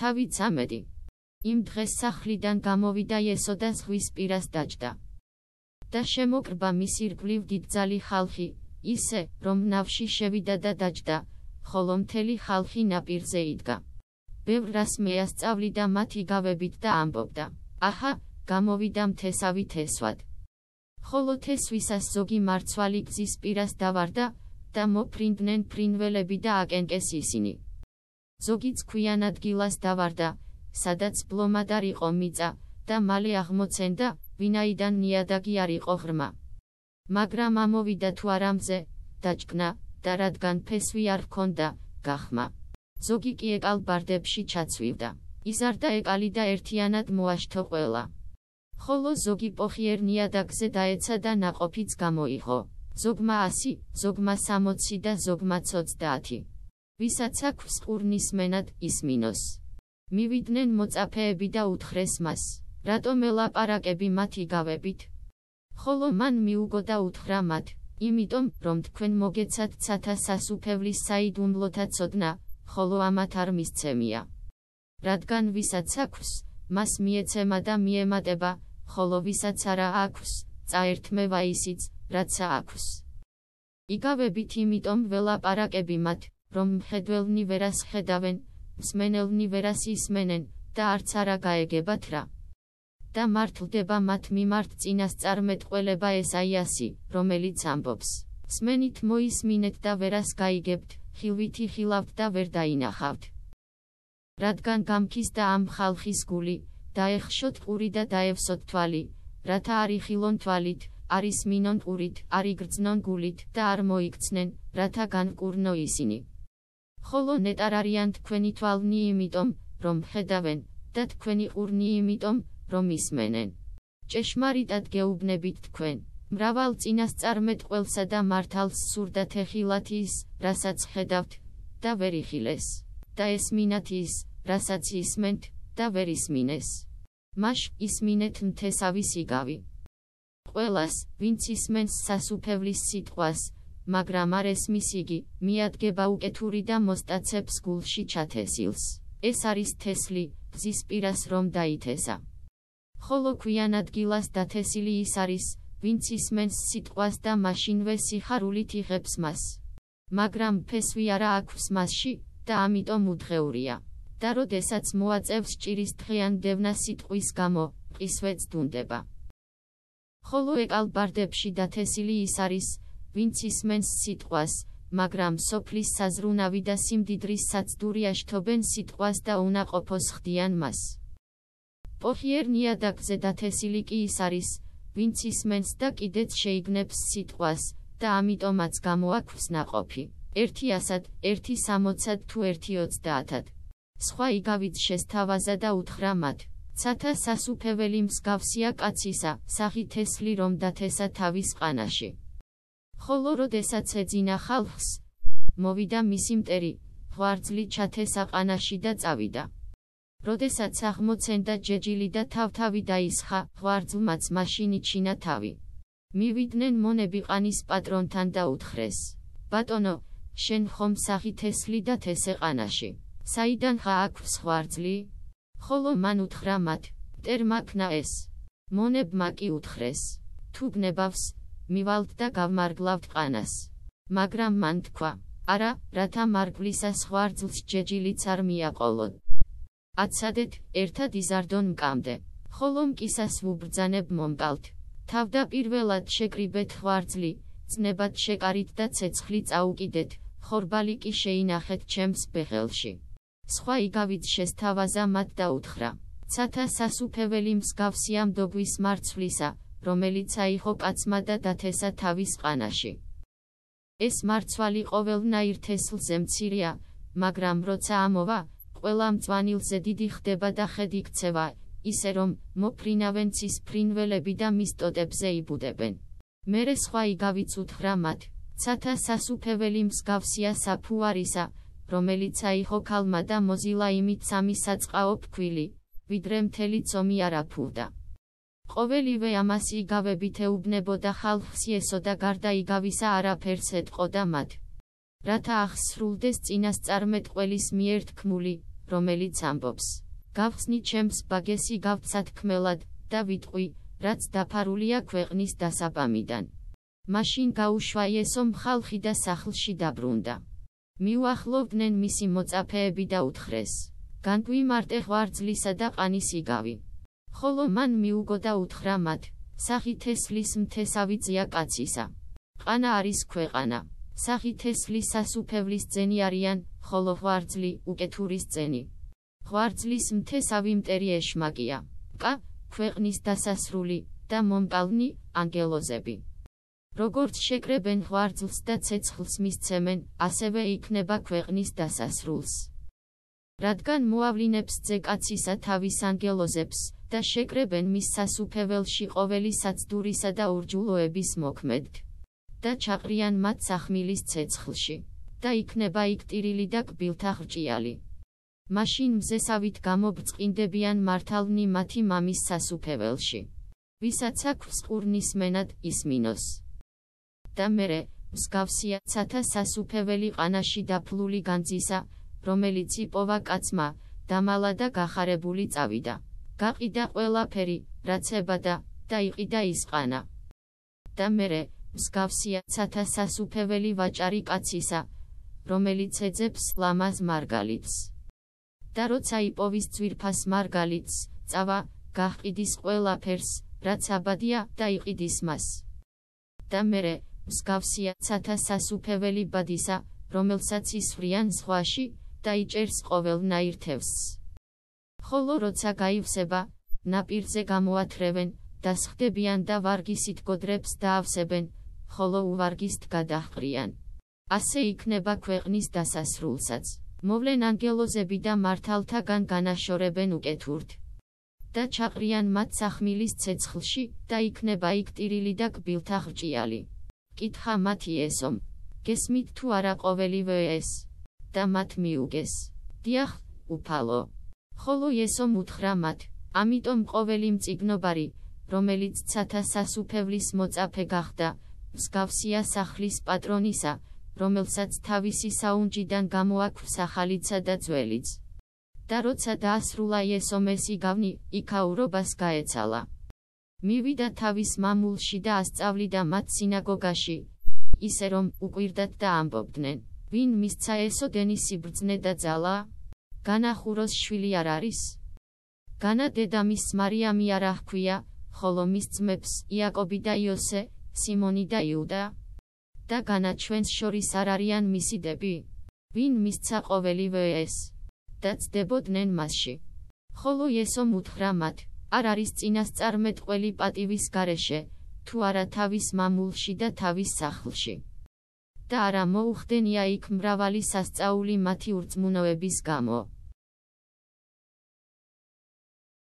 თავი წამედი. იმ დღეს სახლიდან გამოვიდა იესო და ზღვის პირას დაჯდა. და შემოკრბა მის ირგვლივ დიდძალი ხალხი, ისე, რომ ნავში შევიდა და დაჯდა, ხოლო მთელი ხალხი ნაპირზე იდგა. ბევრ რას მეასწავლიდა მათი გავებით და ამბობდა: "აჰა, გამოვიდა მთესავი თესვად." ხოლო თესვისას ზოგი მარცვალი გზის პირას დავარდა და მოფრინდნენ ფრინველები და აკენკეს ისინი. ზოგიც ქვიან ადგილას დავარდა, სადაც ბლომად არ იყო მიწა და მალე აღმოცენდა, ვინაიდან ნიადაგი არ იყო ღრმა. მაგრამ ამოვიდა თუ არამზე, დაჭკნა და რადგან ფესვი არ ჰქონდა, გახმა. ზოგი კი ეკალბარდებში ჩაცვივდა. იზარდა ეკალი და ერთიანად მოაშთო ყველა. ხოლო ზოგი პოხიერ ნიადაგზე დაეცა და ناყოფიც გამოიღო. ზოგმა 100, ზოგმა 60 და ზოგმა 30. ვისაც აქვს ყურნის მენად ისმინოს. მივიდნენ მოწაფეები და უთხრეს მას, რატომ ელაპარაკები მათი გავებით? ხოლო მან მიუგო და უთხრა მათ, იმიტომ რომ თქვენ მოგეცათ ცათა სასუფევლის საიდუმლოთა ცოდნა, ხოლო ამათ არ მისცემია. რადგან ვისაც აქვს, მას მიეცემა და მიემატება, ხოლო ვისაც არა აქვს, წაერთმევა ისიც, რაც აქვს. იგავებით იმიტომ ველაპარაკები მათ, რომ მხედველნი ვერას ხედავენ, მსმენელნი ვერას ისმენენ და არც არა გაეგებათ რა. და მართლდება მათ მიმართ წინასწარმეტყველება ესაიასი, რომელიც ამბობს: სმენით მოისმინეთ და ვერას გაიგებთ, ხილვითი ხილავთ და ვერ დაინახავთ. რადგან გამქის და ამ ხალხის გული, დაეხშოთ ყური და დაევსოთ თვალი, რათა არი ხილონ თვალით, არის მინონ ყურით, არი გრძნონ გულით და არ მოიქცნენ, რათა განკურნო ისინი. ხოლო ნეტარ არიან თქვენი თვალნი იმიტომ, რომ ხედავენ, და თქვენი ყურნი იმიტომ, რომ ისმენენ. ჭეშმარიტად გეუბნებით თქვენ, მრავალ წინასწარმეტყველსა და მართალს სურდა თეხილათ ის, რასაც ხედავთ, და ვერ იხილეს, და ესმინათ ის, რასაც ისმენთ, და ვერ ისმინეს. მაშ ისმინეთ მთესავი სიგავი. ყველას, ვინც ისმენს სასუფევლის სიტყვას, მაგრამ არ ესმის იგი, მიადგება უკეთური და მოსტაცებს გულში ჩათესილს. ეს არის თესლი, გზის პირას რომ დაითესა. ხოლო ქვიან ადგილას დათესილი ის არის, ვინც ისმენს სიტყვას და მაშინვე სიხარულით იღებს მას. მაგრამ ფესვი არა აქვს მასში და ამიტომ უდღეურია. და როდესაც მოაწევს ჭირის დღიან დევნა სიტყვის გამო, ყისვეც დუნდება. ხოლო ეკალ ბარდებში დათესილი ის არის, ვინც ისმენს სიტყვას, მაგრამ სოფლის საზრუნავი და სიმდიდრის საცდური აშთობენ სიტყვას და უნაყოფოს ხდიან მას. პოჰიერნია და გზედათესილი კი ის არის, ვინც ისმენს და კიდეც შეიგნებს სიტყვას, და ამიტომაც გამოაქვს ناყოფი. 100-ად, 160-ად თუ 130-ად. სხვა იგავით შესთავაზა და უთხრა მათ. ცათა სასუფეველი მსგავსია კაცისა, სახით ესლი რომ დათესა თავის ყანაში. ხოლო როდესაც ეძინა ხალხს, მოვიდა მისი მტერი, ღვარძლი ჩათესა ყანაში და წავიდა. როდესაც აღმოცენდა ჯეჯილი და თავთავი დაისხა, ღვარძლმაც მაშინ იჩინა თავი. მივიდნენ მონები ყანის პატრონთან და უთხრეს: ბატონო, შენ ხომ სახი თესლი და თესეყანაში. საიდან ხა აქვს ღვარძლი? ხოლო მან უთხრა მათ: ტერმაკნა ეს. მონებმა კი უთხრეს: თუ გნებავს, მივალთ და გავმარგლავთ ყანას. მაგრამ მან თქვა: არა, რათა მარგვლისას ღვარძლს ჯეჯილიც არ მიაყოლოთ. აცადეთ, ერთად იზარდონ მკამდე. ხოლო მკისას ვუბრძანებ მომკალთ. თავდაპირველად შეკრიბეთ ხვარძლი, წნებად შეკარით და ცეცხლი წაუკიდეთ, ხორბალი კი შეინახეთ ჩემს ბეღელში. სხვა იგავით შესთავაზა მათ და უთხრა. ცათა სასუფეველი მსგავსია მდოგვის მარცვლისა, რომელიც აიღო კაცმა და დათესა თავის ყანაში. ეს მარცვალი ყოველნაირ თესლზე მცირია, მაგრამ როცა ამოვა, ყველა მწვანილზე დიდი ხდება და ხედი ქცევა, ისე რომ მოფრინავენ ცის ფრინველები და მისტოტებზე იბუდებენ. მერე სხვა იგავიც უთხრა მათ, ცათა სასუფეველი მსგავსია საფუარისა, რომელიც აიღო ქალმა და მოზილა იმით სამი საწყაო ფქვილი, ვიდრე მთელი წომი არაფუდა. ყოველივე ამას იგავებით ეუბნებოდა ხალხს ესო და გარდა იგავისა არაფერს ეთყოდა მათ. რათა ახსრულდეს წინასწარმეტყველის მიერ თქმული, რომელიც ამბობს: "გავხსნი ჩემს ბაგესი გავცათქმელად და ვიტყვი, რაც დაფარულია ქვეყნის დასაბამიდან." მაშინ გაუშვა იესომ ხალხი და სახლში დაბრუნდა. მიუახლოვდნენ მისი მოწაფეები და უთხრეს: "განგვიმარტე ღვარძლისა და ყანის იგავი." ხოლო მან მიუგო და უთხრა მათ: "სახი თესლის მთესავი წია კაცისა. ყანა არის ქვეყანა." სახი თესლის სასუფევლის ძენი არიან, ხოლო ღვარძლი უკეთურის ძენი. ღვარძლის მთესავი მტერი ეშმაკია. კა ქვეყნის დასასრული და მომპალნი ანგელოზები. როგორც შეკრებენ ღვარძლს და ცეცხლს მისცემენ, ასევე იქნება ქვეყნის დასასრულს. რადგან მოავლინებს ძეკაცისა თავის ანგელოზებს და შეკრებენ მის სასუფეველში ყოველი საცდურისა და ურჯულოების მოქმედთ. და ჩაყრიან მათ სახმილის ცეცხლში და იქნება იქ ტირილი და კბილთა ხრჭიალი. მაშინ მზესავით გამობრწყინდებიან მართალნი მათი მამის სასუფეველში. ვისაც აქვს ყურნის მენად ისმინოს. და მერე მსგავსია ცათა სასუფეველი ყანაში დაფლული განძისა, რომელიც იპოვა კაცმა, დამალა და გახარებული წავიდა. გაყიდა ყველაფერი, რაც ებადა, და იყიდა ის ყანა. და მერე მსგავსია ცათა სასუფეველი ვაჭარი კაცისა, რომელიც ეძებს ლამაზ მარგალიტს. და როცა იპოვის ძვირფას მარგალიტს, წავა, გაჰყიდის ყველაფერს, რაც აბადია და იყიდის მას. და მერე, მსგავსია ცათა სასუფეველი ბადისა, რომელსაც ისვრიან ზღვაში და იჭერს ყოველ ნაირთევს. ხოლო როცა გაივსება, ნაპირზე გამოათრევენ, და სხდებიან და ვარგისით გოდრებს დაავსებენ, ხოლო უვარგისთ გადაჰყრიან. ასე იქნება ქვეყნის დასასრულსაც. მოვლენ ანგელოზები და მართალთაგან განაშორებენ უკეთურთ. და ჩაყრიან მათ სახმილის ცეცხლში და იქნება იქ ტირილი და კბილთა ხრჭიალი. კითხა მათ იესომ: გესმით თუ არა ყოველივე ეს? და მათ მიუგეს: დიახ, უფალო. ხოლო იესომ უთხრა მათ: ამიტომ ყოველი მწიგნობარი, რომელიც ცათა სასუფევლის მოწაფე გახდა, მსგავსია სახლის პატრონისა, რომელსაც თავისი საუნჯიდან გამოაქვთ ახალიცა და ძველიც. და როცა დაასრულა ესომესი გავლი, იქაურობას გაეცალა. მივიდა თავის მამულში და ასწავლიდა მათ სინაგოგაში, ისე რომ უკვირდათ და ამბობდნენ, ვინ მისცა ესოდენი სიბრძნე და ძალა? განახუროს შვილი არ არის? განა დედამის მარიამი არ აჰქვია, ხოლო მის ძმებს იაკობი და იოსე, სიმონი და იუდა? და განაჩვენს შორის არ არიან მისიდები? ვინ მისცა ყოველივე ეს? და ცდებოდნენ მასში. ხოლო ესომ უთხრა მათ, არ არის წინასწარმეტყველი პატივის გარეშე, თუ არა თავის მამულში და თავის სახლში. და არა მოუხდენია იქ მრავალი სასწაული მათი ურწმუნოების გამო.